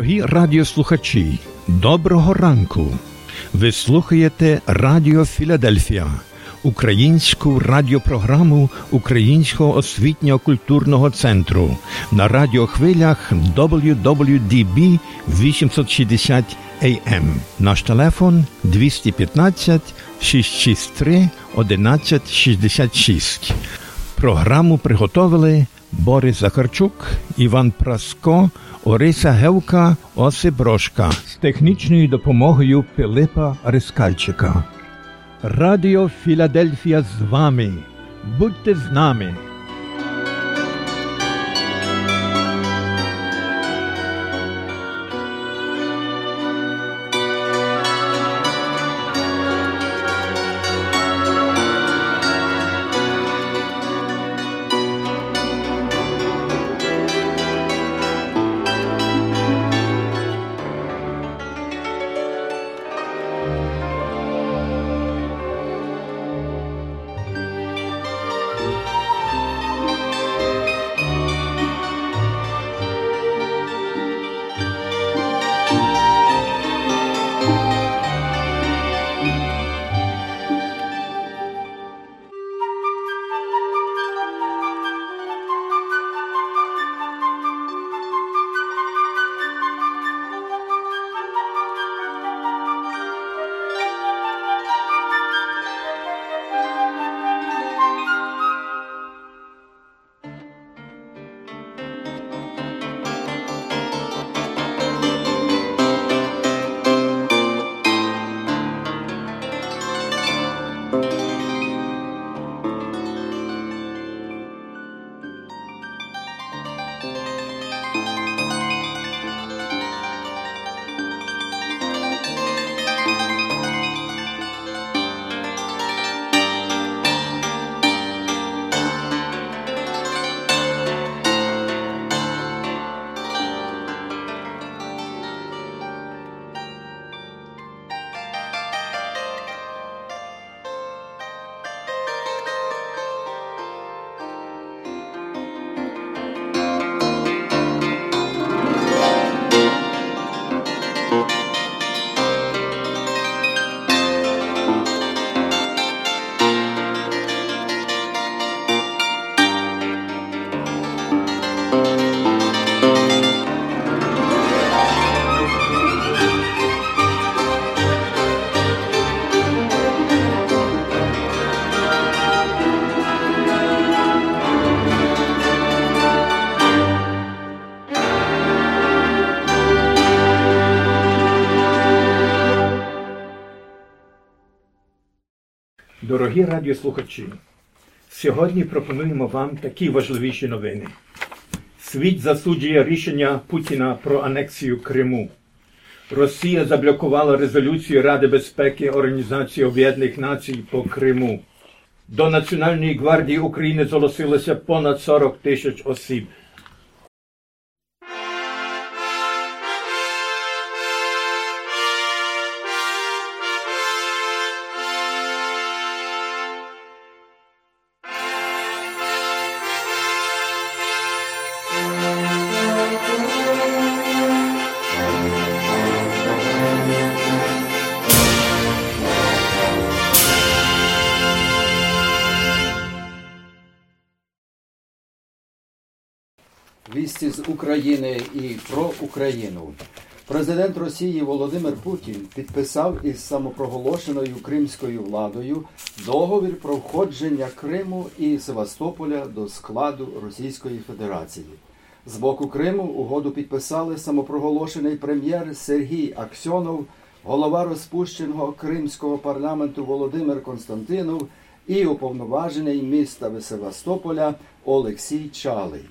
Дорогі радіослухачі, доброго ранку! Ви слухаєте Радіо Філадельфія, українську радіопрограму Українського освітньо-культурного центру на радіохвилях WWDB 860 AM. Наш телефон 215 663 1166. Програму приготовили Борис Захарчук, Іван Праско, Ориса Гевка, Осип Брошка з технічною допомогою Пилипа Рискальчика. Радіо Філадельфія з вами. Будьте з нами. Дорогі радіослухачі, сьогодні пропонуємо вам такі важливіші новини. Світ засуджує рішення Путіна про анексію Криму. Росія заблокувала резолюцію Ради безпеки Організації Об'єднаних Націй по Криму. До Національної гвардії України зголосилося понад 40 тисяч осіб. Вісті з України і про Україну. Президент Росії Володимир Путін підписав із самопроголошеною кримською владою договір про входження Криму і Севастополя до складу Російської Федерації. З боку Криму угоду підписали самопроголошений прем'єр Сергій Аксьонов, голова розпущеного Кримського парламенту Володимир Константинов і уповноважений міста Севастополя Олексій Чалий.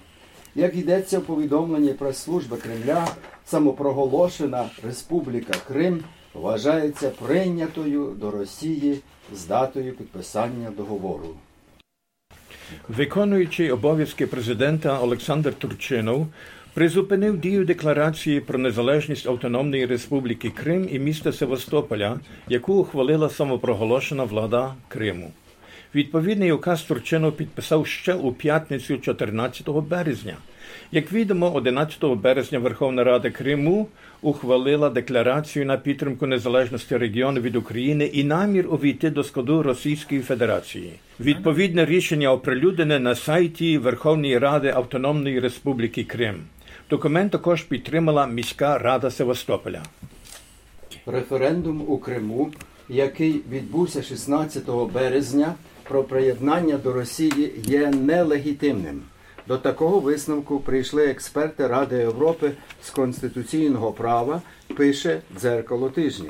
Як йдеться в повідомленні прес-служби Кремля, самопроголошена Республіка Крим вважається прийнятою до Росії з датою підписання договору. Виконуючий обов'язки президента Олександр Турчинов призупинив дію декларації про незалежність Автономної Республіки Крим і міста Севастополя, яку ухвалила самопроголошена влада Криму. Відповідний указ Турчинов підписав ще у п'ятницю 14 березня. Як відомо, 11 березня Верховна Рада Криму ухвалила декларацію на підтримку незалежності регіону від України і намір увійти до складу Російської Федерації. Відповідне рішення оприлюднене на сайті Верховної Ради Автономної Республіки Крим. Документ також підтримала міська рада Севастополя. Референдум у Криму, який відбувся 16 березня, про приєднання до Росії є нелегітимним. До такого висновку прийшли експерти Ради Європи з конституційного права, пише дзеркало тижня.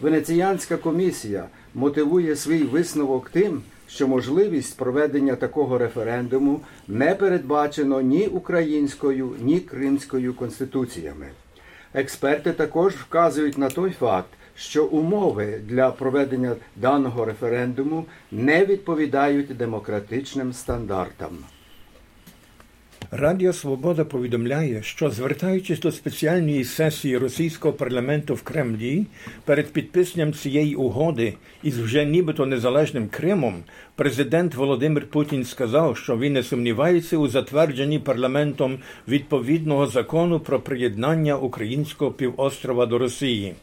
Венеціянська комісія мотивує свій висновок тим, що можливість проведення такого референдуму не передбачено ні українською, ні кримською конституціями. Експерти також вказують на той факт, що умови для проведення даного референдуму не відповідають демократичним стандартам. Радіо Свобода повідомляє, що звертаючись до спеціальної сесії російського парламенту в Кремлі перед підписанням цієї угоди із вже нібито незалежним Кримом, президент Володимир Путін сказав, що він не сумнівається у затвердженні парламентом відповідного закону про приєднання українського півострова до Росії.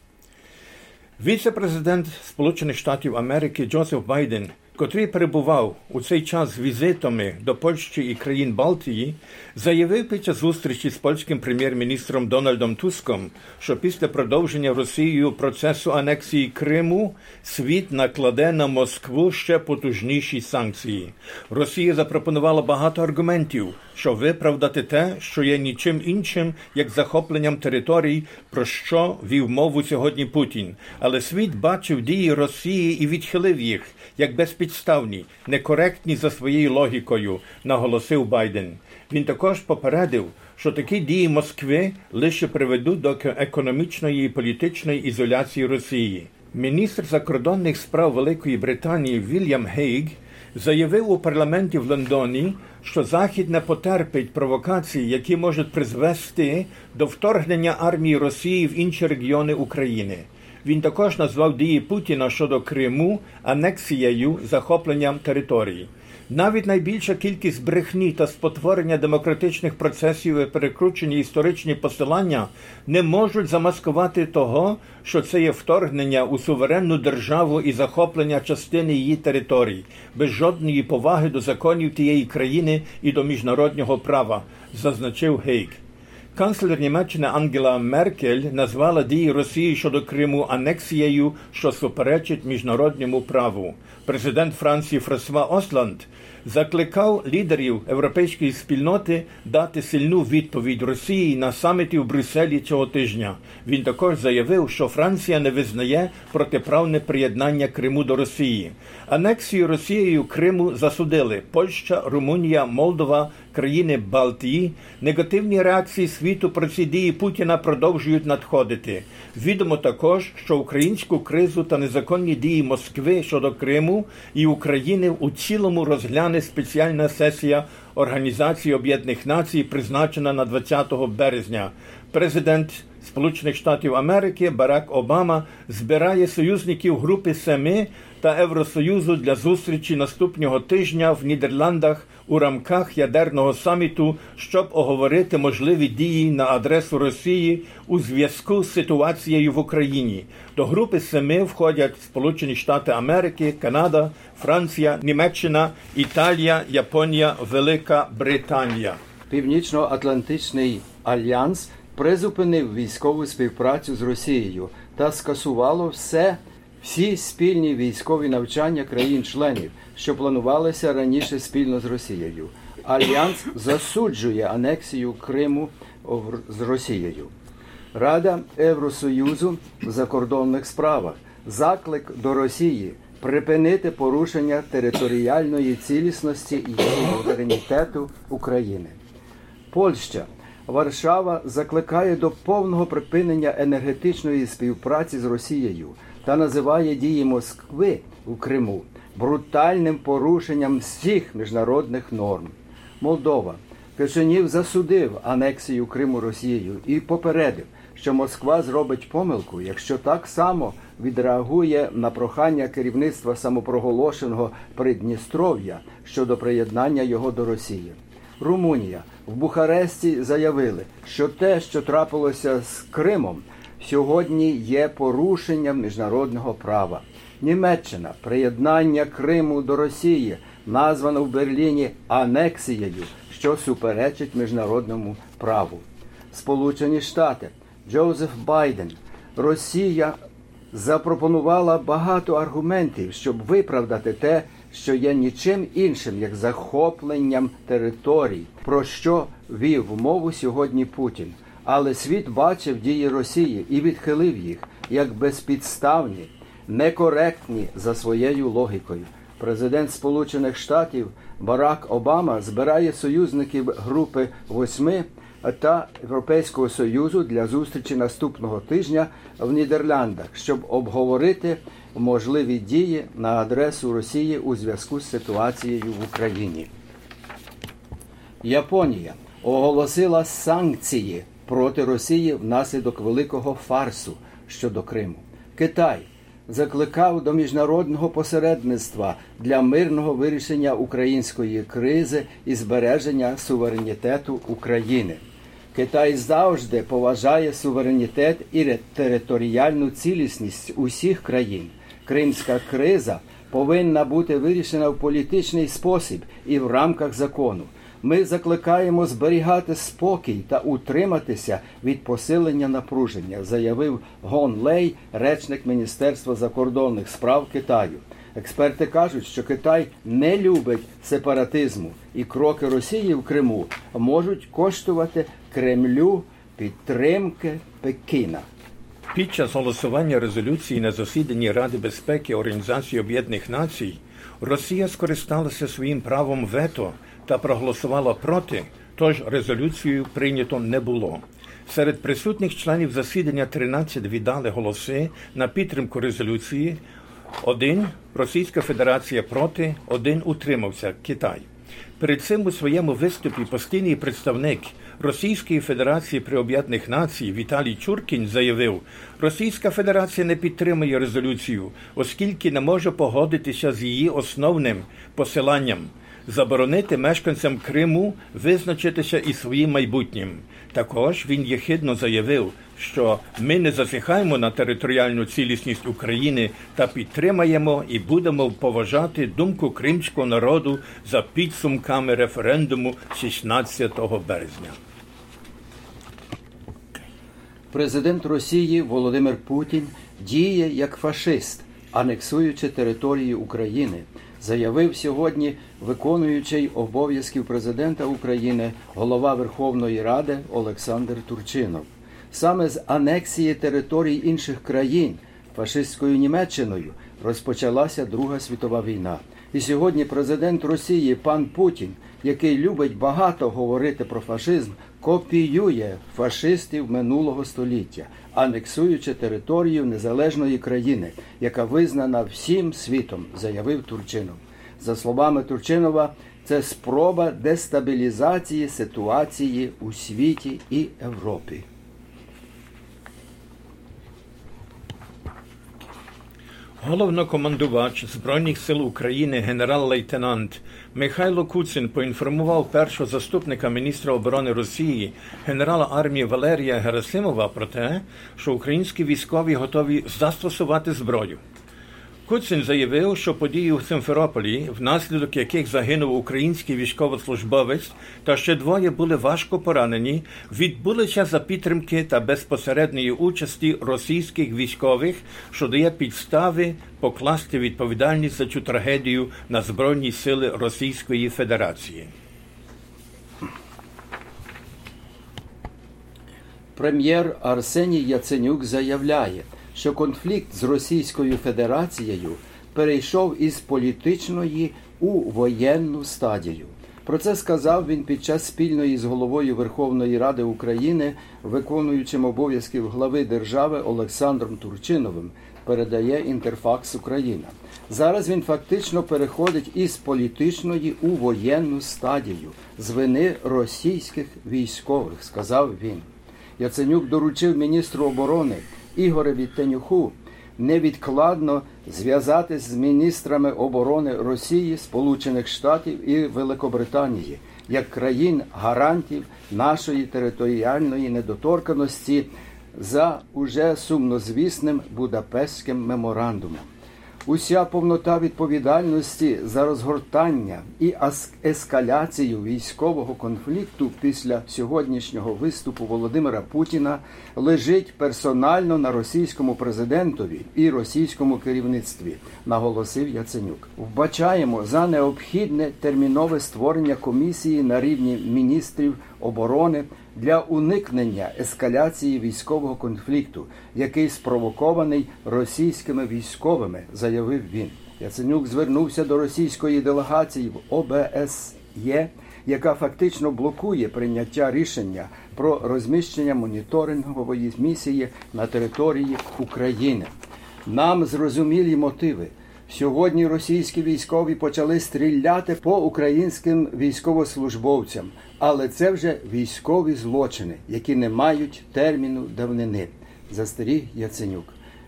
Віце-президент Сполучених Штатів Америки Джозеф Байден котрий перебував у цей час візитами до Польщі і країн Балтії, заявив під час зустрічі з польським прем'єр-міністром Дональдом Туском, що після продовження Росією процесу анексії Криму світ накладе на Москву ще потужніші санкції. Росія запропонувала багато аргументів, щоб виправдати те, що є нічим іншим, як захопленням територій, про що вів мову сьогодні Путін. Але світ бачив дії Росії і відхилив їх як безпідставні, некоректні за своєю логікою, наголосив Байден. Він також попередив, що такі дії Москви лише приведуть до економічної і політичної ізоляції Росії. Міністр закордонних справ Великої Британії Вільям Гейг заявив у парламенті в Лондоні, що Захід не потерпить провокацій, які можуть призвести до вторгнення армії Росії в інші регіони України. Він також назвав дії Путіна щодо Криму анексією захопленням території. Навіть найбільша кількість брехні та спотворення демократичних процесів і перекручені історичні посилання не можуть замаскувати того, що це є вторгнення у суверенну державу і захоплення частини її територій, без жодної поваги до законів тієї країни і до міжнародного права, зазначив Гейк. Канцлер Німеччини Ангела Меркель назвала дії Росії щодо Криму анексією, що суперечить міжнародному праву. Президент Франції Франсуа Осланд закликав лідерів європейської спільноти дати сильну відповідь Росії на саміті в Брюсселі цього тижня. Він також заявив, що Франція не визнає протиправне приєднання Криму до Росії. Анексію Росією Криму засудили Польща, Румунія, Молдова, країни Балтії. Негативні реакції світу про ці дії Путіна продовжують надходити. Відомо також, що українську кризу та незаконні дії Москви щодо Криму і України у цілому розгляне спеціальна сесія Організації Об'єднаних Націй, призначена на 20 березня. Президент Сполучених Штатів Америки Барак Обама збирає союзників групи Семи та Євросоюзу для зустрічі наступного тижня в Нідерландах у рамках ядерного саміту, щоб оговорити можливі дії на адресу Росії у зв'язку з ситуацією в Україні. До групи Семи входять Сполучені Штати Америки, Канада, Франція, Німеччина, Італія, Японія, Велика Британія. Північно-Атлантичний альянс призупинив військову співпрацю з Росією та скасувало все всі спільні військові навчання країн-членів, що планувалися раніше спільно з Росією. Альянс засуджує анексію Криму з Росією. Рада Євросоюзу в закордонних справах заклик до Росії припинити порушення територіальної цілісності і суверенітету України. Польща Варшава закликає до повного припинення енергетичної співпраці з Росією та називає дії Москви у Криму брутальним порушенням всіх міжнародних норм. Молдова Кишинів засудив анексію Криму Росією і попередив, що Москва зробить помилку, якщо так само відреагує на прохання керівництва самопроголошеного Придністров'я щодо приєднання його до Росії. Румунія в Бухаресті заявили, що те, що трапилося з Кримом, сьогодні є порушенням міжнародного права. Німеччина приєднання Криму до Росії названо в Берліні анексією, що суперечить міжнародному праву. Сполучені Штати Джозеф Байден, Росія запропонувала багато аргументів, щоб виправдати те, що є нічим іншим, як захопленням територій, про що вів мову сьогодні Путін. Але світ бачив дії Росії і відхилив їх як безпідставні, некоректні за своєю логікою. Президент Сполучених Штатів Барак Обама збирає союзників групи восьми та Європейського союзу для зустрічі наступного тижня в Нідерландах, щоб обговорити можливі дії на адресу Росії у зв'язку з ситуацією в Україні. Японія оголосила санкції проти Росії внаслідок великого фарсу щодо Криму. Китай закликав до міжнародного посередництва для мирного вирішення української кризи і збереження суверенітету України. Китай завжди поважає суверенітет і територіальну цілісність усіх країн. Кримська криза повинна бути вирішена в політичний спосіб і в рамках закону. Ми закликаємо зберігати спокій та утриматися від посилення напруження, заявив Гон Лей, речник Міністерства закордонних справ Китаю. Експерти кажуть, що Китай не любить сепаратизму, і кроки Росії в Криму можуть коштувати Кремлю підтримки Пекіна. Під час голосування резолюції на засіданні Ради безпеки Організації Об'єднаних Націй Росія скористалася своїм правом вето та проголосувала проти, тож резолюцію прийнято не було. Серед присутніх членів засідання 13 віддали голоси на підтримку резолюції. Один Російська Федерація проти, один утримався Китай. Перед цим у своєму виступі постійний представник Російської Федерації при Об'єднаних Націй Віталій Чуркін заявив, Російська Федерація не підтримує резолюцію, оскільки не може погодитися з її основним посиланням заборонити мешканцям Криму визначитися і своїм майбутнім. Також він єхидно заявив, що ми не зазіхаємо на територіальну цілісність України та підтримаємо і будемо поважати думку кримського народу за підсумками референдуму 16 березня. Президент Росії Володимир Путін діє як фашист, анексуючи території України заявив сьогодні виконуючий обов'язків президента України голова Верховної Ради Олександр Турчинов. Саме з анексії територій інших країн фашистською Німеччиною розпочалася Друга світова війна. І сьогодні президент Росії пан Путін, який любить багато говорити про фашизм, копіює фашистів минулого століття, анексуючи територію незалежної країни, яка визнана всім світом, заявив Турчинов. За словами Турчинова, це спроба дестабілізації ситуації у світі і Європі. Головнокомандувач Збройних сил України генерал-лейтенант Михайло Куцин поінформував першого заступника міністра оборони Росії генерала армії Валерія Герасимова про те, що українські військові готові застосувати зброю. Куцин заявив, що події у Симферополі, внаслідок яких загинув український військовослужбовець, та ще двоє були важко поранені, відбулися за підтримки та безпосередньої участі російських військових, що дає підстави покласти відповідальність за цю трагедію на Збройні сили Російської Федерації. Прем'єр Арсеній Яценюк заявляє що конфлікт з Російською Федерацією перейшов із політичної у воєнну стадію. Про це сказав він під час спільної з головою Верховної Ради України, виконуючим обов'язків глави держави Олександром Турчиновим, передає Інтерфакс Україна. Зараз він фактично переходить із політичної у воєнну стадію з вини російських військових, сказав він. Яценюк доручив міністру оборони Ігореві Тенюху невідкладно зв'язатись з міністрами оборони Росії, Сполучених Штатів і Великобританії як країн гарантів нашої територіальної недоторканості за уже сумнозвісним Будапештським меморандумом. Уся повнота відповідальності за розгортання і ескаляцію військового конфлікту після сьогоднішнього виступу Володимира Путіна лежить персонально на російському президентові і російському керівництві, наголосив Яценюк. Вбачаємо за необхідне термінове створення комісії на рівні міністрів оборони для уникнення ескаляції військового конфлікту, який спровокований російськими військовими, заявив він. Яценюк звернувся до російської делегації в ОБСЄ, яка фактично блокує прийняття рішення про розміщення моніторингової місії на території України. Нам зрозумілі мотиви. Сьогодні російські військові почали стріляти по українським військовослужбовцям, але це вже військові злочини, які не мають терміну давнини. Застеріг Яценюк.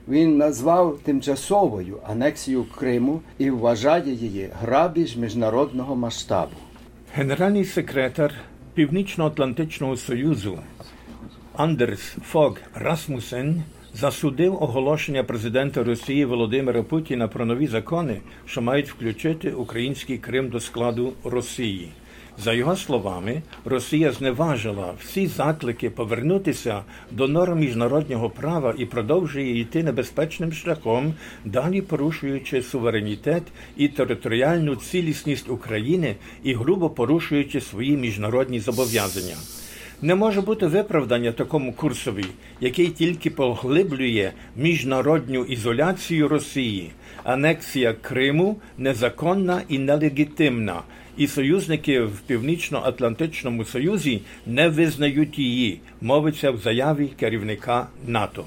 Він назвав тимчасовою анексію Криму і вважає її грабіж міжнародного масштабу. Генеральний секретар Північно-Атлантичного Союзу Андерс Фог Расмусен засудив оголошення президента Росії Володимира Путіна про нові закони, що мають включити український Крим до складу Росії. За його словами, Росія зневажила всі заклики повернутися до норм міжнародного права і продовжує йти небезпечним шляхом, далі порушуючи суверенітет і територіальну цілісність України і грубо порушуючи свої міжнародні зобов'язання. Не може бути виправдання такому курсові, який тільки поглиблює міжнародну ізоляцію Росії. Анексія Криму незаконна і нелегітимна, і союзники в Північно-Атлантичному Союзі не визнають її, мовиться в заяві керівника НАТО.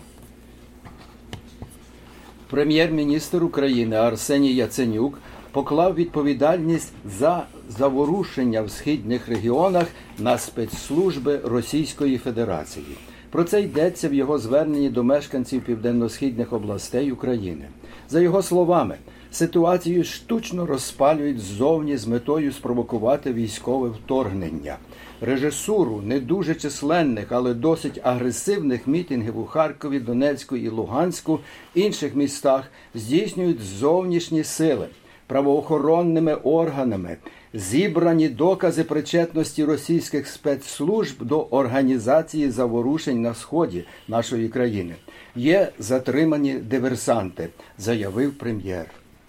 Прем'єр-міністр України Арсеній Яценюк поклав відповідальність за заворушення в східних регіонах на спецслужби Російської Федерації. Про це йдеться в його зверненні до мешканців південно-східних областей України. За його словами, ситуацію штучно розпалюють ззовні з метою спровокувати військове вторгнення. Режисуру не дуже численних, але досить агресивних мітингів у Харкові, Донецьку і Луганську інших містах здійснюють зовнішні сили правоохоронними органами зібрані докази причетності російських спецслужб до організації заворушень на сході нашої країни. Є затримані диверсанти, заявив прем'єр.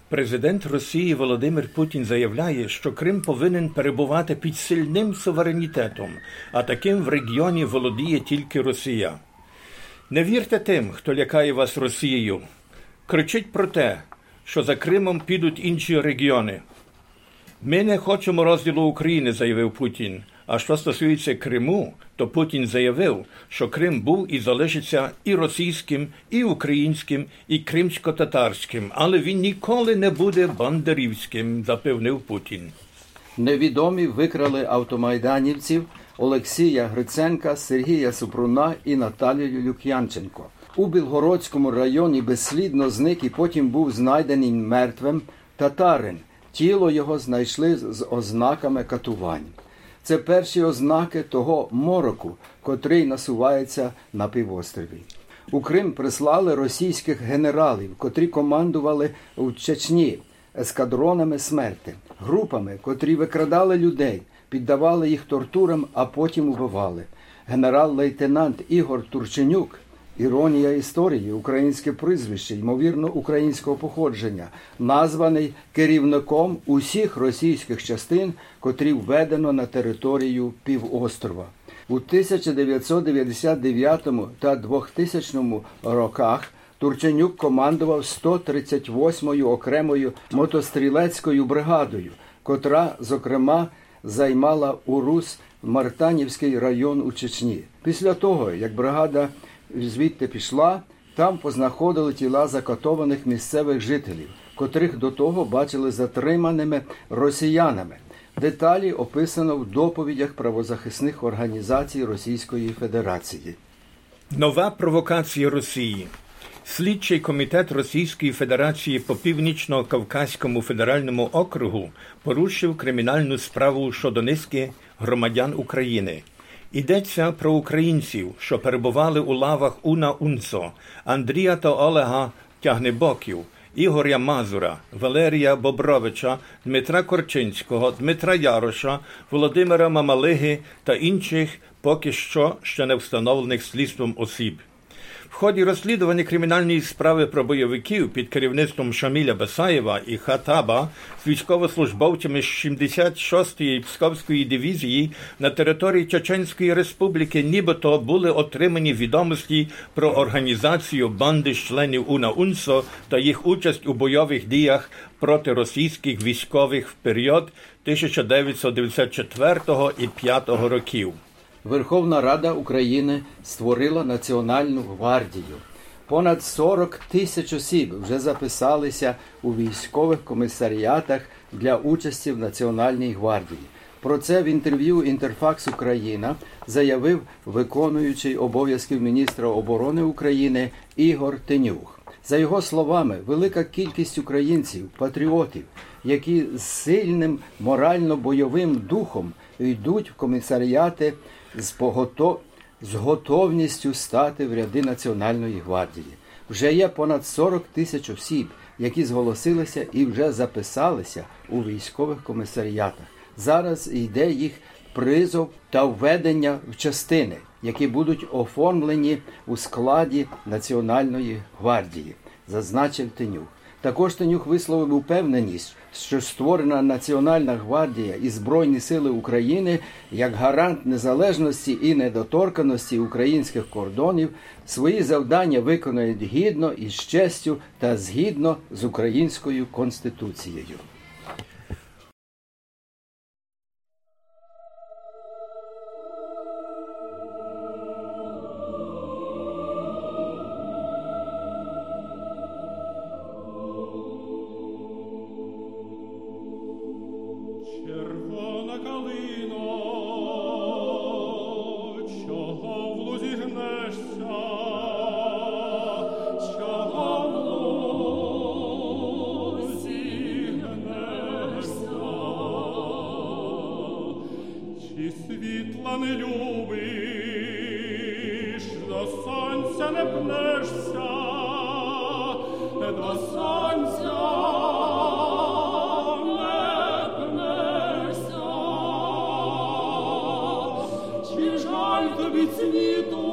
Президент Росії Володимир Путін заявляє, що Крим повинен перебувати під сильним суверенітетом, а таким в регіоні володіє тільки Росія. Не вірте тим, хто лякає вас Росією. Кричить про те, що за Кримом підуть інші регіони. Ми не хочемо розділу України, заявив Путін. А що стосується Криму, то Путін заявив, що Крим був і залишиться і російським, і українським, і кримсько-татарським, але він ніколи не буде бандерівським, запевнив Путін. Невідомі викрали автомайданівців Олексія Гриценка, Сергія Супруна і Наталію Люк'янченко. У Білгородському районі безслідно зник і потім був знайдений мертвим татарин. Тіло його знайшли з ознаками катувань. Це перші ознаки того мороку, котрий насувається на півострові. У Крим прислали російських генералів, котрі командували в Чечні ескадронами смерти, групами, котрі викрадали людей, піддавали їх тортурам, а потім убивали. Генерал-лейтенант Ігор Турченюк Іронія історії, українське прізвище, ймовірно, українського походження, названий керівником усіх російських частин, котрі введено на територію півострова. У 1999 та 2000 роках Турченюк командував 138-ю окремою мотострілецькою бригадою, котра, зокрема, займала Урус Мартанівський район у Чечні. Після того, як бригада звідти пішла, там познаходили тіла закатованих місцевих жителів, котрих до того бачили затриманими росіянами. Деталі описано в доповідях правозахисних організацій Російської Федерації. Нова провокація Росії. Слідчий комітет Російської Федерації по Північно-Кавказькому федеральному округу порушив кримінальну справу щодо низки громадян України. Йдеться про українців, що перебували у лавах Уна Унцо, Андрія та Олега Тягнебоків, Ігоря Мазура, Валерія Бобровича, Дмитра Корчинського, Дмитра Яроша, Володимира Мамалиги та інших поки що ще не встановлених слідством осіб. В ході розслідування кримінальної справи про бойовиків під керівництвом Шаміля Басаєва і Хатаба з військовослужбовцями 66-ї Псковської дивізії на території Чеченської Республіки нібито були отримані відомості про організацію банди членів УНА УНСО та їх участь у бойових діях проти російських військових в період 1994 і 5 років. Верховна Рада України створила Національну гвардію. Понад 40 тисяч осіб вже записалися у військових комісаріатах для участі в Національній гвардії. Про це в інтерв'ю Інтерфакс Україна заявив виконуючий обов'язків міністра оборони України Ігор Тенюх. За його словами, велика кількість українців, патріотів, які з сильним морально-бойовим духом йдуть в комісаріати з погото... з готовністю стати в ряди Національної гвардії. Вже є понад 40 тисяч осіб, які зголосилися і вже записалися у військових комісаріатах. Зараз йде їх призов та введення в частини, які будуть оформлені у складі Національної гвардії, зазначив Тенюк. Також Тенюк висловив упевненість, що створена Національна гвардія і Збройні Сили України як гарант незалежності і недоторканості українських кордонів свої завдання виконують гідно і з честю та згідно з українською конституцією. Жаль тобі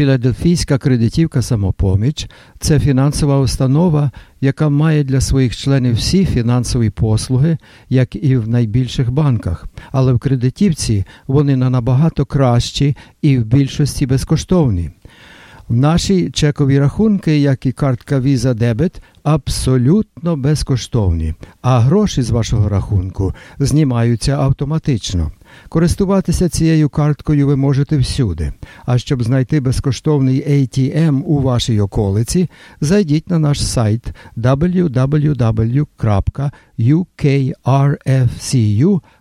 Філадельфійська кредитівка самопоміч це фінансова установа, яка має для своїх членів всі фінансові послуги, як і в найбільших банках. Але в кредитівці вони на набагато кращі і в більшості безкоштовні. Наші чекові рахунки, як і картка Visa Debit, абсолютно безкоштовні, а гроші з вашого рахунку знімаються автоматично. Користуватися цією карткою ви можете всюди. А щоб знайти безкоштовний ATM у вашій околиці, зайдіть на наш сайт www.ukrfcu.com.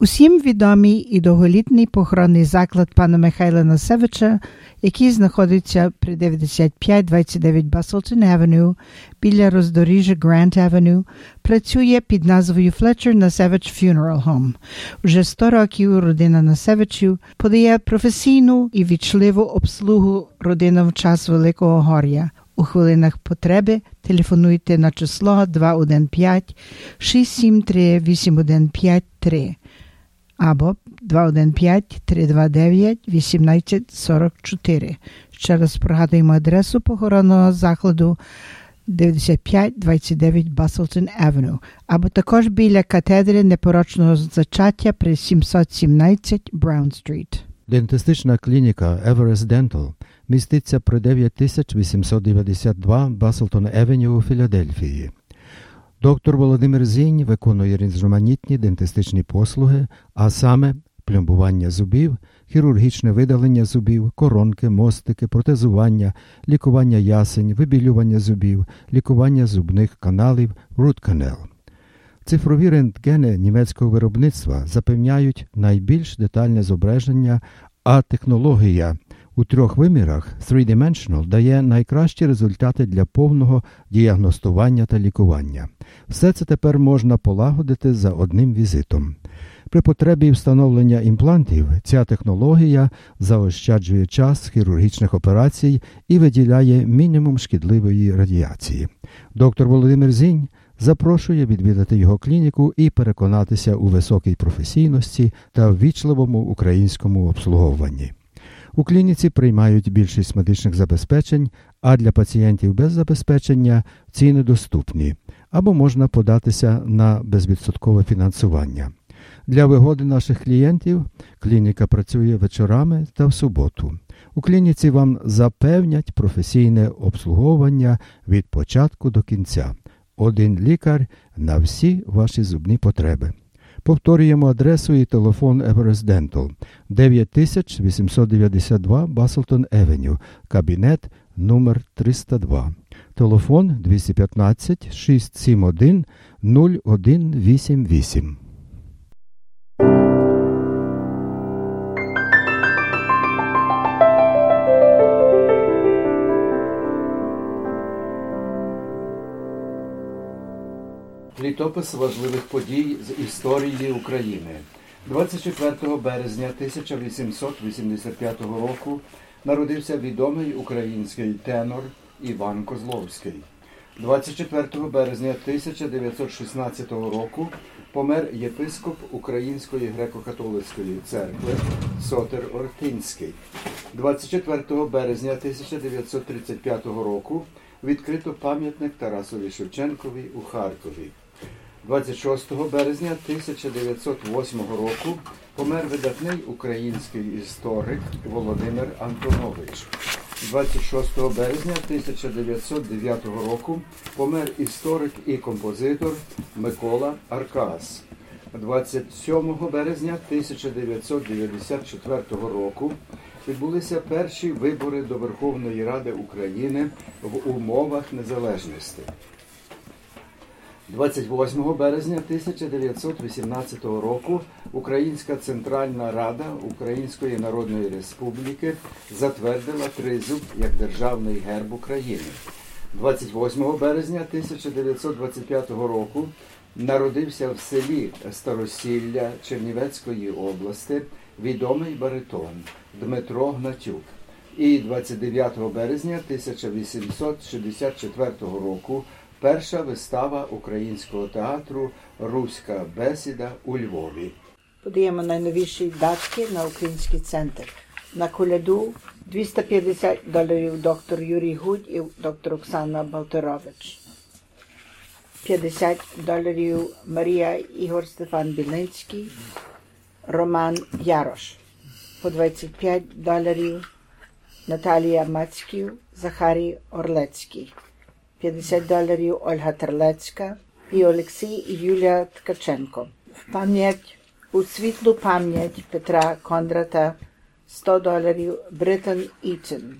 Усім відомий і довголітній похоронний заклад пана Михайла Насевича, який знаходиться при 9529 Баслтон Авеню біля роздоріжжя Грант Авеню, працює під назвою Fletcher Насевич Funeral Home. Уже 100 років родина Насевичів подає професійну і вічливу обслугу родинам в час Великого Гор'я. У хвилинах потреби телефонуйте на число 215 673 8153 або 215-329-1844. Ще раз пригадуємо адресу похоронного закладу 9529 Баслтон Авеню, або також біля катедри непорочного зачаття при 717 Браун Стріт. Дентистична клініка Everest Dental міститься при 9892 Баслтон Евеню у Філадельфії. Доктор Володимир Зінь виконує різноманітні дентистичні послуги, а саме пломбування зубів, хірургічне видалення зубів, коронки, мостики, протезування, лікування ясень, вибілювання зубів, лікування зубних каналів, root canal. Цифрові рентгени німецького виробництва запевняють найбільш детальне зображення, а технологія у трьох вимірах 3-dimensional дає найкращі результати для повного діагностування та лікування. Все це тепер можна полагодити за одним візитом. При потребі встановлення імплантів ця технологія заощаджує час хірургічних операцій і виділяє мінімум шкідливої радіації. Доктор Володимир Зінь запрошує відвідати його клініку і переконатися у високій професійності та ввічливому українському обслуговуванні. У клініці приймають більшість медичних забезпечень, а для пацієнтів без забезпечення ціни доступні або можна податися на безвідсоткове фінансування. Для вигоди наших клієнтів клініка працює вечорами та в суботу. У клініці вам запевнять професійне обслуговування від початку до кінця. Один лікар на всі ваші зубні потреби. Повторюємо адресу і телефон Everest Dental 9892 Баслтон Евеню, кабінет номер 302 Телефон 215 671 0188. Літопис важливих подій з історії України. 24 березня 1885 року народився відомий український тенор Іван Козловський. 24 березня 1916 року помер єпископ Української греко-католицької церкви Сотер Ортинський. 24 березня 1935 року відкрито пам'ятник Тарасові Шевченкові у Харкові. 26 березня 1908 року помер видатний український історик Володимир Антонович. 26 березня 1909 року помер історик і композитор Микола Аркас. 27 березня 1994 року відбулися перші вибори до Верховної Ради України в умовах незалежності. 28 березня 1918 року Українська Центральна Рада Української Народної Республіки затвердила тризуб як державний герб України. 28 березня 1925 року народився в селі Старосілля Чернівецької області відомий баритон Дмитро Гнатюк. І 29 березня 1864 року перша вистава українського театру Руська бесіда у Львові. Подаємо найновіші датки на Український центр. На коляду 250 доларів доктор Юрій Гудь і доктор Оксана Балтерович. 50 доларів Марія Ігор Стефан Білинський, Роман Ярош. По 25 доларів Наталія Мацьків, Захарій Орлецький. 50 доларів Ольга Терлецька і Олексій і Юлія Ткаченко. В пам'ять у світлу пам'ять Петра Кондрата 100 доларів Британ Ітон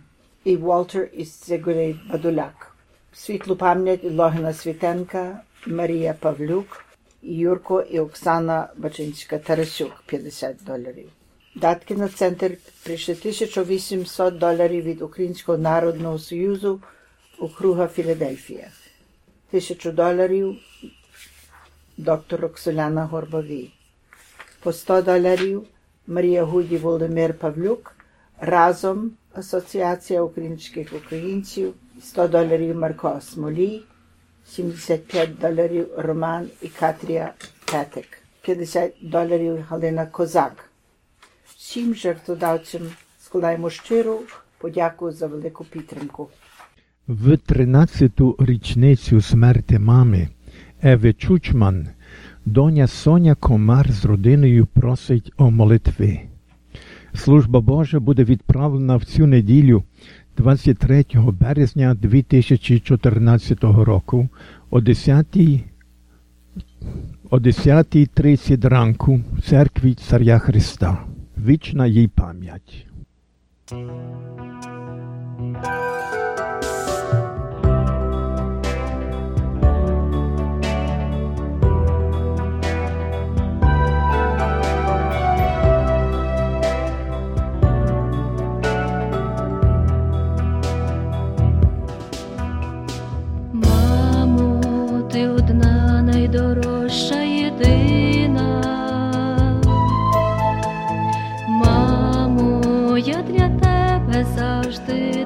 і Волтер із Цигулей Бадуляк. В світлу пам'ять Логіна Світенка, Марія Павлюк, Юрко і Оксана Бачинська Тарасюк 50 доларів. Датки на центр прийшли 1800 доларів від Українського народного союзу округа Філадельфія. 1000 доларів доктор Роксоляна Горбовій. По 100 доларів Марія Гуді Володимир Павлюк. Разом Асоціація українських українців. 100 доларів Марко Смолій. 75 доларів Роман і Катрія Петик. 50 доларів Галина Козак. Всім жертводавцям складаємо щиру подяку за велику підтримку. В 13-ту річницю смерти мами Еви Чучман доня Соня Комар з родиною просить о молитви. Служба Божа буде відправлена в цю неділю 23 березня 2014 року о 10 о 10.30 ранку в церкві Царя Христа. Вічна їй пам'ять. Найдорожча єдина. Мамо, я для тебе завжди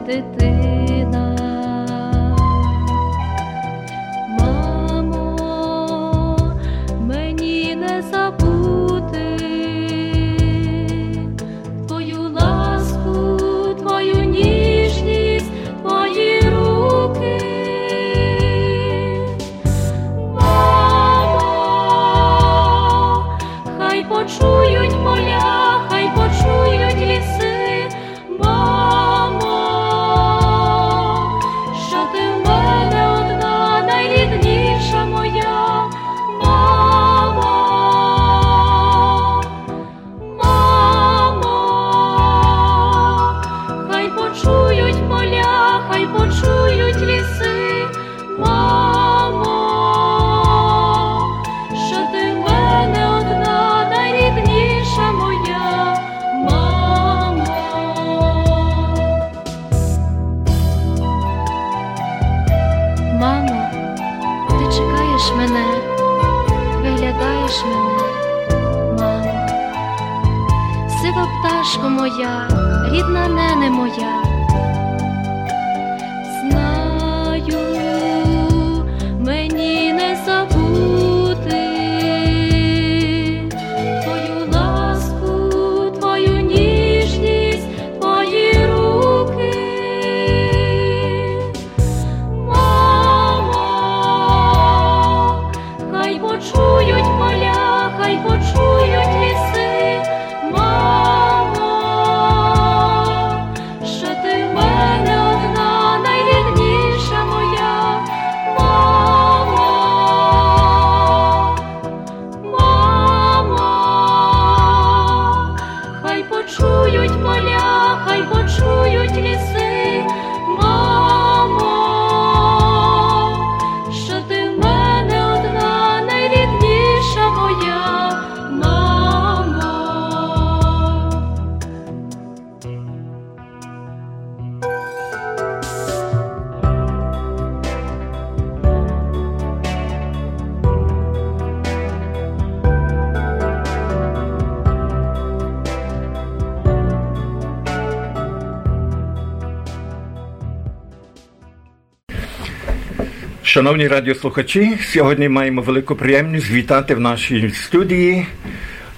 Шановні радіослухачі, сьогодні маємо велику приємність вітати в нашій студії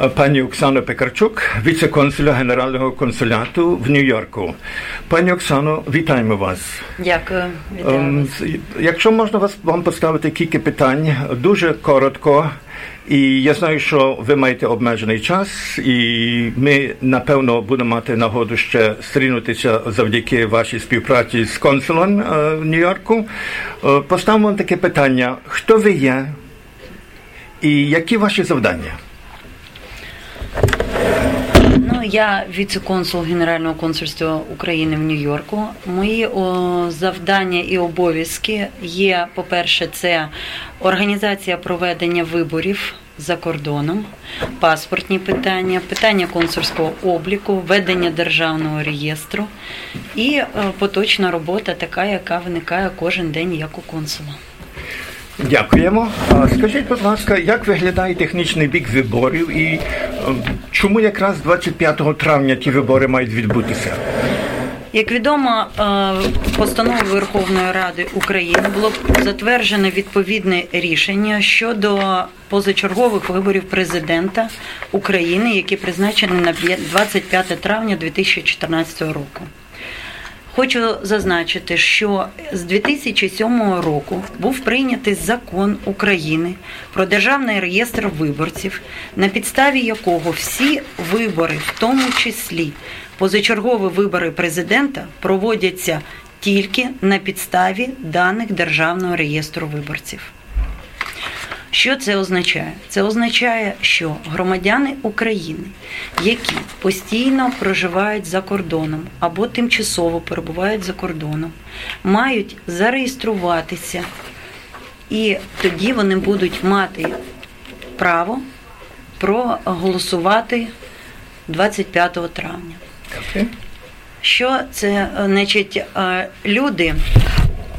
е, пані Оксану Пекарчук, віце-консуля Генерального консуляту в Нью-Йорку. Пані Оксано, вітаємо вас. Дякую. Вітаю вас. Якщо можна вас вам поставити кілька питань, дуже коротко. І я знаю, що ви маєте обмежений час, і ми напевно будемо мати нагоду ще стрінутися завдяки вашій співпраці з консулом в Нью-Йорку. Поставимо вам таке питання: хто ви є і які ваші завдання? Ну, я віце-консул Генерального консульства України в Нью-Йорку. Мої о, завдання і обов'язки є, по-перше, це організація проведення виборів за кордоном, паспортні питання, питання консульського обліку, ведення державного реєстру і е, поточна робота, така, яка виникає кожен день як у консула. Дякуємо. Скажіть, будь ласка, як виглядає технічний бік виборів і е, чому якраз 25 травня ті вибори мають відбутися? Як відомо, е, постановою Верховної Ради України було затверджено відповідне рішення щодо позачергових виборів президента України, які призначені на 25 травня 2014 року. Хочу зазначити, що з 2007 року був прийнятий закон України про державний реєстр виборців, на підставі якого всі вибори, в тому числі позачергові вибори президента, проводяться тільки на підставі даних державного реєстру виборців. Що це означає? Це означає, що громадяни України, які постійно проживають за кордоном або тимчасово перебувають за кордоном, мають зареєструватися, і тоді вони будуть мати право проголосувати 25 травня. Що це е, значить, е, люди,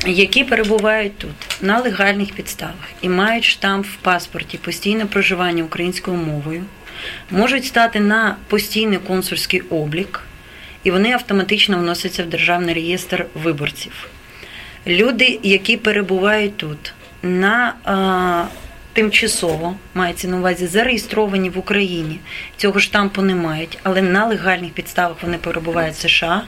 які перебувають тут на легальних підставах і мають штамп в паспорті постійне проживання українською мовою, можуть стати на постійний консульський облік, і вони автоматично вносяться в державний реєстр виборців. Люди, які перебувають тут на е, тимчасово, мається на увазі зареєстровані в Україні, цього штампу не мають, але на легальних підставах вони перебувають в США,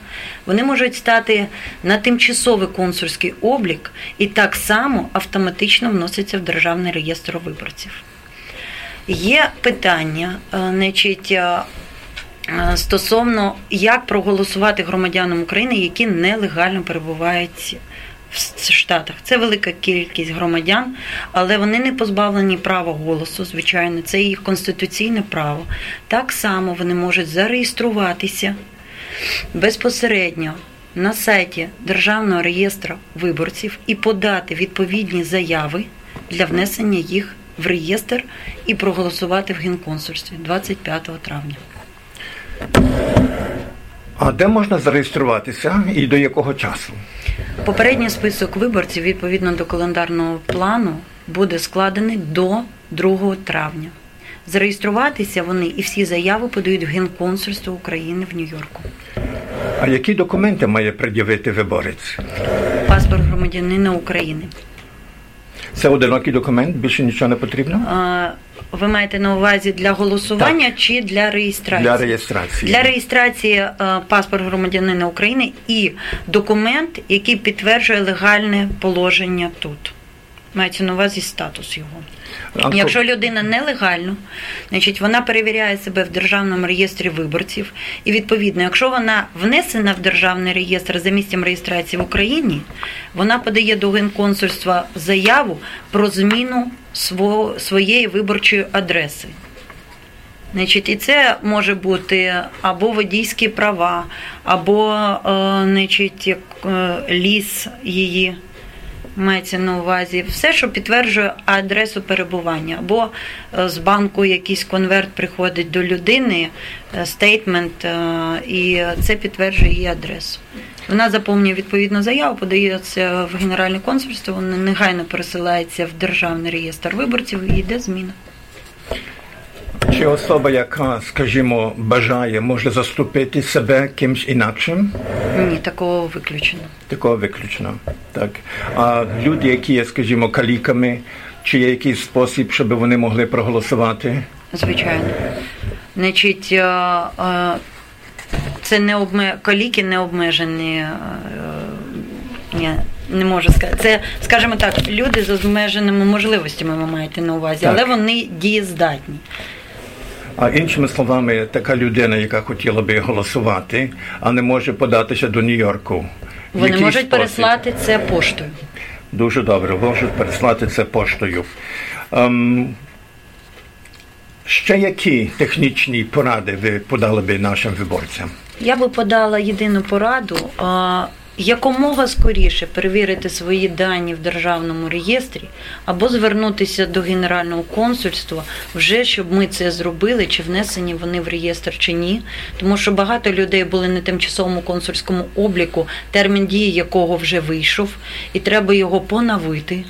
вони можуть стати на тимчасовий консульський облік і так само автоматично вносяться в державний реєстр виборців. Є питання, е, значить, е, е, стосовно як проголосувати громадянам України, які нелегально перебувають в Штатах. Це велика кількість громадян, але вони не позбавлені права голосу, звичайно, це їх конституційне право. Так само вони можуть зареєструватися безпосередньо на сайті Державного реєстру виборців і подати відповідні заяви для внесення їх в реєстр і проголосувати в генконсульстві 25 травня. А де можна зареєструватися і до якого часу? Попередній список виборців відповідно до календарного плану буде складений до 2 травня. Зареєструватися вони і всі заяви подають в Генконсульство України в Нью-Йорку. А які документи має пред'явити виборець? Паспорт громадянина України. Це одинокий документ, більше нічого не потрібно? А, Ви маєте на увазі для голосування чи для реєстрації? Для реєстрації. Для реєстрації а, паспорт громадянина України і документ, який підтверджує легальне положення тут. Мається на увазі статус його. А Якщо людина нелегально, значить вона перевіряє себе в державному реєстрі виборців, і відповідно, якщо вона внесена в державний реєстр за місцем реєстрації в Україні, вона подає до генконсульства заяву про зміну сво- своєї виборчої адреси. Значить, і це може бути або водійські права, або е, значить, е, ліс її мається на увазі. Все, що підтверджує адресу перебування, або е, з банку якийсь конверт приходить до людини, е, стейтмент, е, і це підтверджує її адресу. Вона заповнює відповідну заяву, подається в Генеральне консульство, вона негайно пересилається в Державний реєстр виборців і йде зміна. Чи особа, яка, скажімо, бажає, може заступити себе кимсь інакшим? Ні, такого виключено. Такого виключно. Так. А люди, які є, скажімо, каліками, чи є якийсь спосіб, щоб вони могли проголосувати? Звичайно. Значить, е, е, це не обме... каліки не обмежені. е, Ні, не можу сказати. Це, скажімо так, люди з обмеженими можливостями ви маєте на увазі, Так. але вони дієздатні. А іншими словами, така людина, яка хотіла би голосувати, а не може податися до Нью-Йорку. Вони який можуть спосіб? переслати це поштою. Дуже добре, можуть переслати це поштою. Ем, ще які технічні поради ви подали би нашим виборцям? Я би подала єдину пораду. а, Якомога скоріше перевірити свої дані в державному реєстрі або звернутися до Генерального консульства, вже щоб ми це зробили, чи внесені вони в реєстр чи ні. Тому що багато людей були на тимчасовому консульському обліку, термін дії якого вже вийшов, і треба його поновити.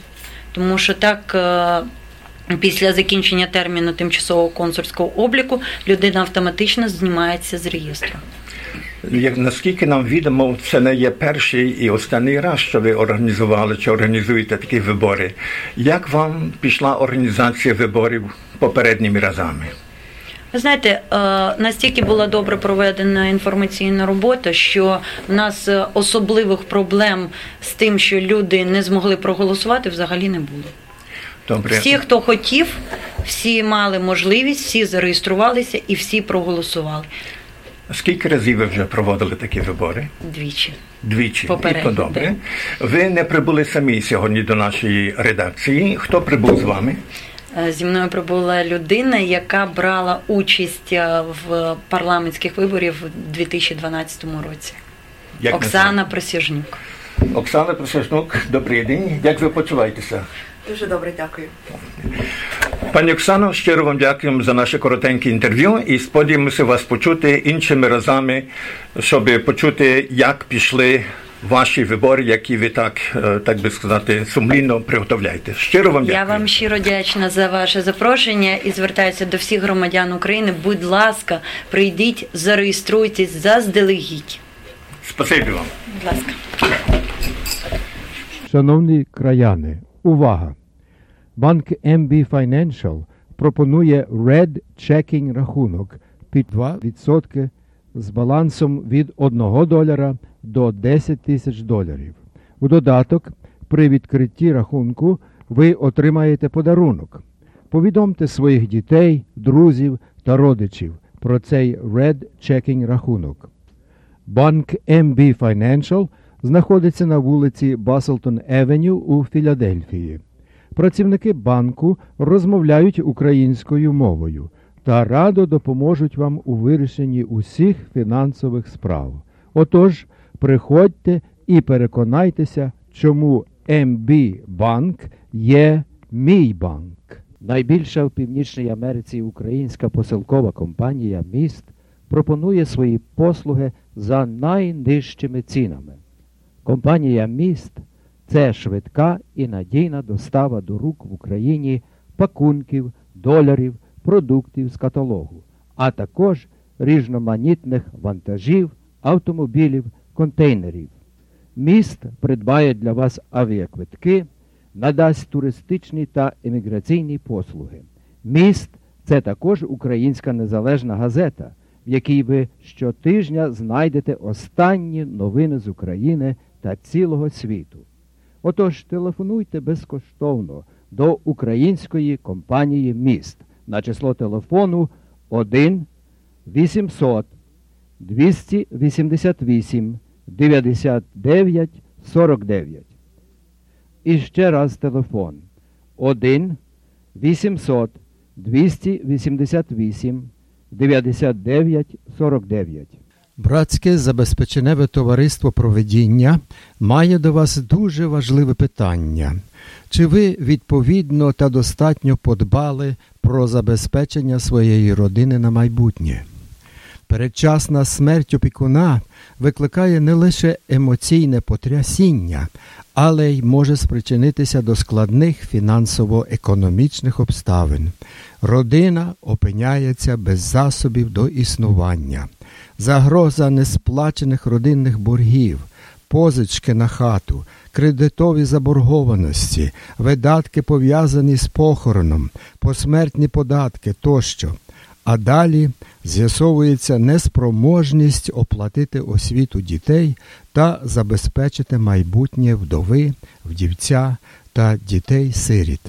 Тому що так. е, Після закінчення терміну тимчасового консульського обліку людина автоматично знімається з реєстру. Як наскільки нам відомо, це не є перший і останній раз, що ви організували чи організуєте такі вибори. Як вам пішла організація виборів попередніми разами? Ви знаєте, е, настільки була добре проведена інформаційна робота, що в нас е, особливих проблем з тим, що люди не змогли проголосувати, взагалі не було. Добре. Всі, хто хотів, всі мали можливість, всі зареєструвалися і всі проголосували Скільки разів ви вже проводили такі вибори? двічі. Двічі. Попередньо, І то добре. Ви не прибули самі сьогодні до нашої редакції. Хто прибув з вами? Е, Зі мною прибула людина, яка брала участь е, в парламентських виборах у 2012 році. Як Оксана Присяжнюк. Оксана Присяжнук, добрий день. Як ви почуваєтеся? Дуже добре, дякую. Пані Оксано, щиро вам дякуємо за наше коротеньке інтерв'ю і сподіваємося вас почути іншими разами, щоб почути, як пішли ваші вибори, які ви так, е, так би сказати, сумлінно приготовляєте. Щиро вам дякую. Я вам щиро вдячна за ваше запрошення і звертаюся до всіх громадян України. Будь ласка, прийдіть, зареєструйтесь заздалегідь. Спасибі вам. Будь ласка. Шановні краяни, увага! Банк MB Financial пропонує Red Checking рахунок під 2% з балансом від 1 долара до 10 тисяч доларів. У додаток, при відкритті рахунку ви отримаєте подарунок. Повідомте своїх дітей, друзів та родичів про цей Red Checking рахунок. Банк MB Financial знаходиться на вулиці Баслтон Евеню у Філадельфії. Працівники банку розмовляють українською мовою та радо допоможуть вам у вирішенні усіх фінансових справ. Отож, приходьте і переконайтеся, чому MB Банк є мій банк. Найбільша в Північній Америці українська посилкова компанія Міст пропонує свої послуги за найнижчими цінами. Компанія Міст це швидка і надійна достава до рук в Україні пакунків, доларів, продуктів з каталогу, а також різноманітних вантажів, автомобілів, контейнерів. Міст придбає для вас авіаквитки, надасть туристичні та еміграційні послуги. Міст це також українська незалежна газета, в якій ви щотижня знайдете останні новини з України та цілого світу. Отож, телефонуйте безкоштовно до української компанії Міст на число телефону 1 800 288 99 49. І ще раз телефон 1 800 288 99 49. Братське забезпеченеве товариство проведіння має до вас дуже важливе питання. Чи ви відповідно та достатньо подбали про забезпечення своєї родини на майбутнє? Передчасна смерть опікуна викликає не лише емоційне потрясіння, але й може спричинитися до складних фінансово-економічних обставин. Родина опиняється без засобів до існування, загроза несплачених родинних боргів, позички на хату, кредитові заборгованості, видатки пов'язані з похороном, посмертні податки тощо. А далі з'ясовується неспроможність оплатити освіту дітей та забезпечити майбутнє вдови, вдівця та дітей-сиріт.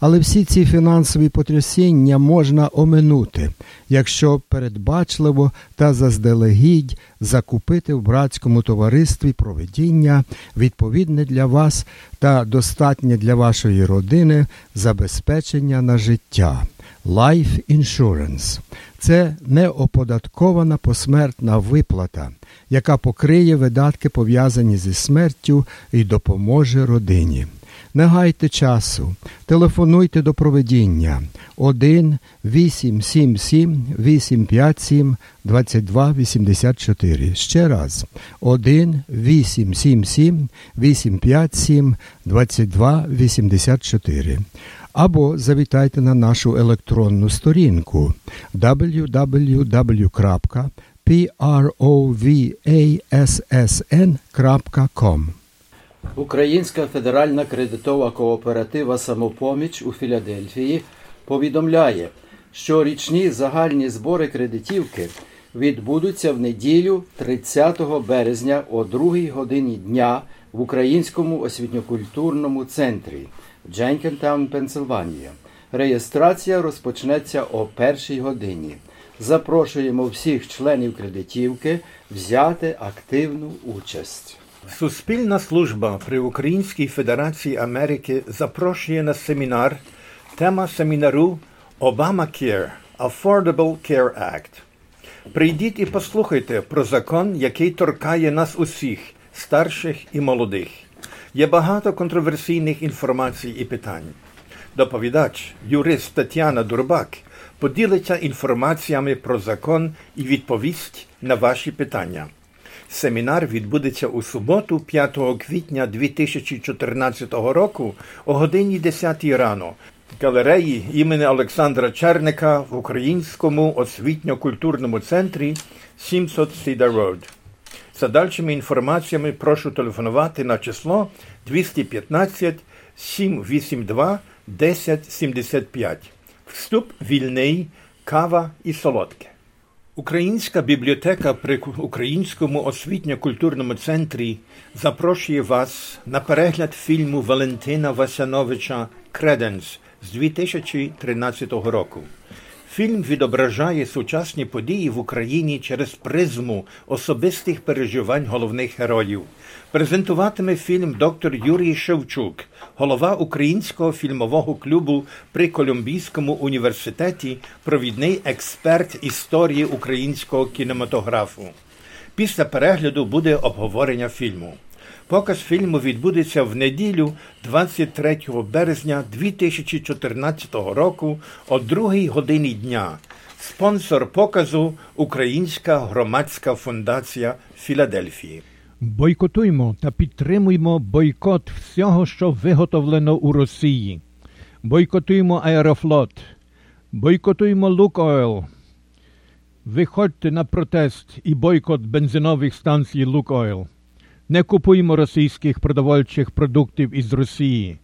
Але всі ці фінансові потрясіння можна оминути, якщо передбачливо та заздалегідь закупити в братському товаристві проведіння відповідне для вас та достатнє для вашої родини забезпечення на життя. Life Insurance – це неоподаткована посмертна виплата, яка покриє видатки, пов'язані зі смертю і допоможе родині. Не гайте часу, телефонуйте до проведіння 1 877 857 2284. Ще раз 1 877 857 2284 або завітайте на нашу електронну сторінку www.provassn.com. Українська федеральна кредитова кооператива Самопоміч у Філадельфії повідомляє, що річні загальні збори кредитівки відбудуться в неділю 30 березня о 2 годині дня в Українському освітньокультурному центрі Дженкентаун, Пенсильванія. Реєстрація розпочнеться о першій годині. Запрошуємо всіх членів кредитівки взяти активну участь. Суспільна служба при Українській Федерації Америки запрошує на семінар. Тема семінару Obamacare – Affordable Care Act. Прийдіть і послухайте про закон, який торкає нас усіх, старших і молодих. Є багато контроверсійних інформацій і питань. Доповідач, юрист Тетяна Дурбак, поділиться інформаціями про закон і відповість на ваші питання. Семінар відбудеться у суботу, 5 квітня 2014 року о годині 10 рано галереї імені Олександра Черника в Українському освітньо-культурному центрі 700 Cedar Road. За дальшими інформаціями прошу телефонувати на число 215 782 1075. Вступ вільний, кава і солодке. Українська бібліотека при Українському освітньо-культурному центрі запрошує вас на перегляд фільму Валентина Васяновича Креденс з 2013 року. Фільм відображає сучасні події в Україні через призму особистих переживань головних героїв. Презентуватиме фільм доктор Юрій Шевчук, голова Українського фільмового клубу при Колумбійському університеті, провідний експерт історії українського кінематографу. Після перегляду буде обговорення фільму. Показ фільму відбудеться в неділю 23 березня 2014 року о 2 годині дня. Спонсор показу Українська громадська фундація Філадельфії. Бойкотуймо та підтримуймо бойкот всього, що виготовлено у Росії. Бойкотуймо Аерофлот, бойкотуймо Лукойл. Виходьте на протест і бойкот бензинових станцій Лукойл. Не купуймо російських продовольчих продуктів із Росії.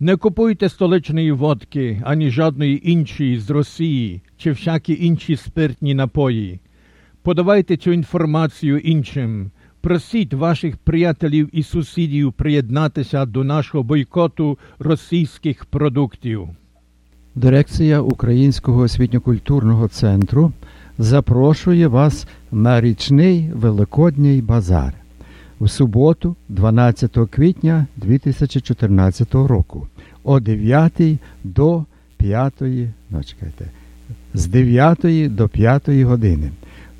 Не купуйте столичної водки, ані жодної іншої з Росії чи всякі інші спиртні напої. Подавайте цю інформацію іншим. Просіть ваших приятелів і сусідів приєднатися до нашого бойкоту російських продуктів. Дирекція Українського освітньо-культурного центру запрошує вас на річний Великодній базар у суботу, 12 квітня 2014 року о 9 до 5, ну, чекайте, з 9 до 5 години.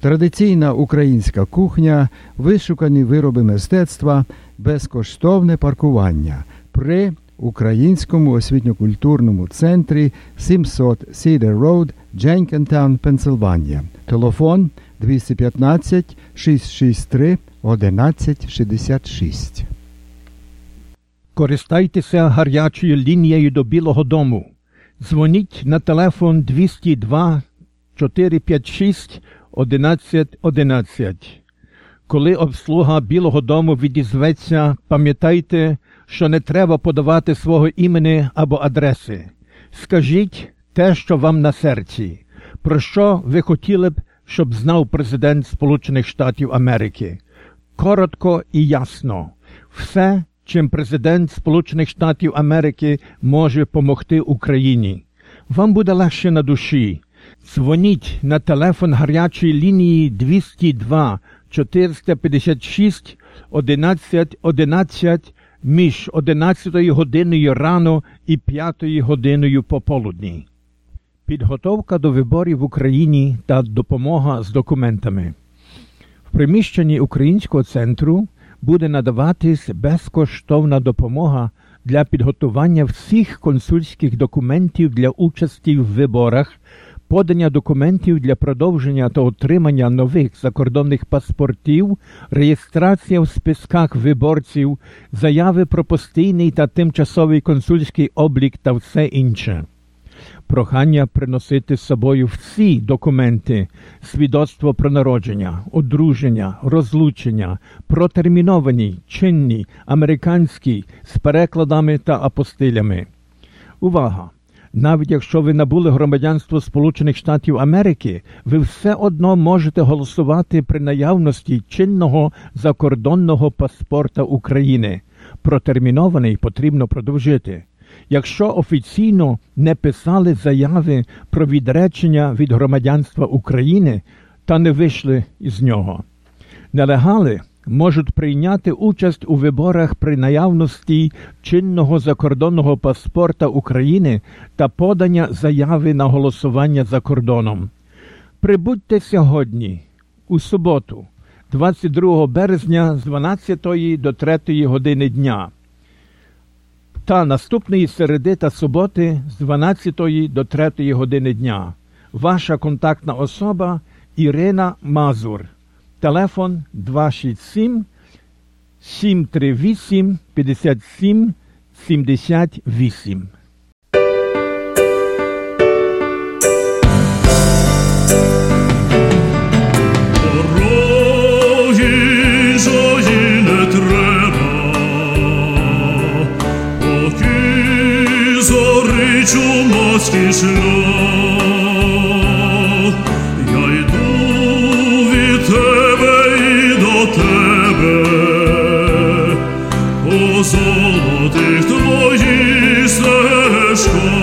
Традиційна українська кухня, вишукані вироби мистецтва, безкоштовне паркування при Українському освітньо-культурному центрі 700 Cedar Road, Jenkintown, Пенсильванія. Телефон 215 663 1166. Користайтеся гарячою лінією до Білого Дому. Дзвоніть на телефон 202 456 1111. Коли обслуга Білого Дому відізветься, пам'ятайте, що не треба подавати свого імені або адреси. Скажіть те, що вам на серці, про що ви хотіли б, щоб знав президент Сполучених Штатів Америки. Коротко і ясно. Все, чим президент Сполучених Штатів Америки може допомогти Україні. Вам буде легше на душі. Дзвоніть на телефон гарячої лінії 202 456 11 11 між 11 годиною рано і 5 годиною пополудні. Підготовка до виборів в Україні та допомога з документами. В приміщенні Українського центру буде надаватись безкоштовна допомога для підготування всіх консульських документів для участі в виборах, подання документів для продовження та отримання нових закордонних паспортів, реєстрація в списках виборців, заяви про постійний та тимчасовий консульський облік та все інше. Прохання приносити з собою всі документи, свідоцтво про народження, одруження, розлучення, протерміновані, чинні, американські з перекладами та апостилями. Увага! Навіть якщо ви набули громадянство Сполучених Штатів Америки, ви все одно можете голосувати при наявності чинного закордонного паспорта України. Протермінований потрібно продовжити. Якщо офіційно не писали заяви про відречення від громадянства України та не вийшли із нього, нелегали можуть прийняти участь у виборах при наявності чинного закордонного паспорта України та подання заяви на голосування за кордоном. Прибудьте сьогодні, у суботу, 22 березня з 12 до 3 години дня та наступної середи та суботи з 12 до 3 години дня. Ваша контактна особа Ірина Мазур. Телефон 267 738 57 78. Дороги жої не треба, поки чумацький шлях. Золотих твоїх стежках.